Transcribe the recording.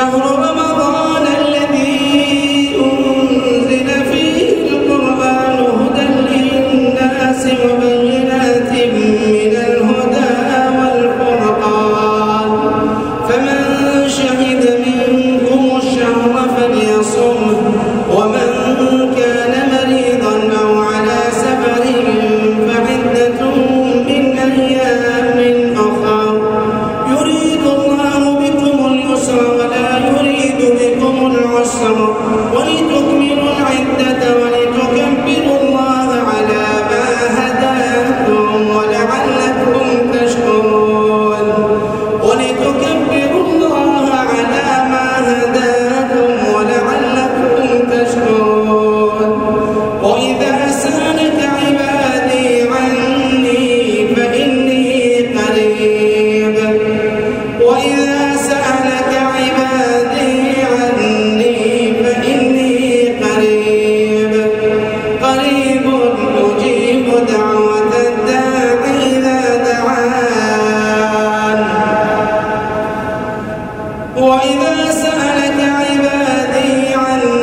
llevamos إذا سألك عبادي عني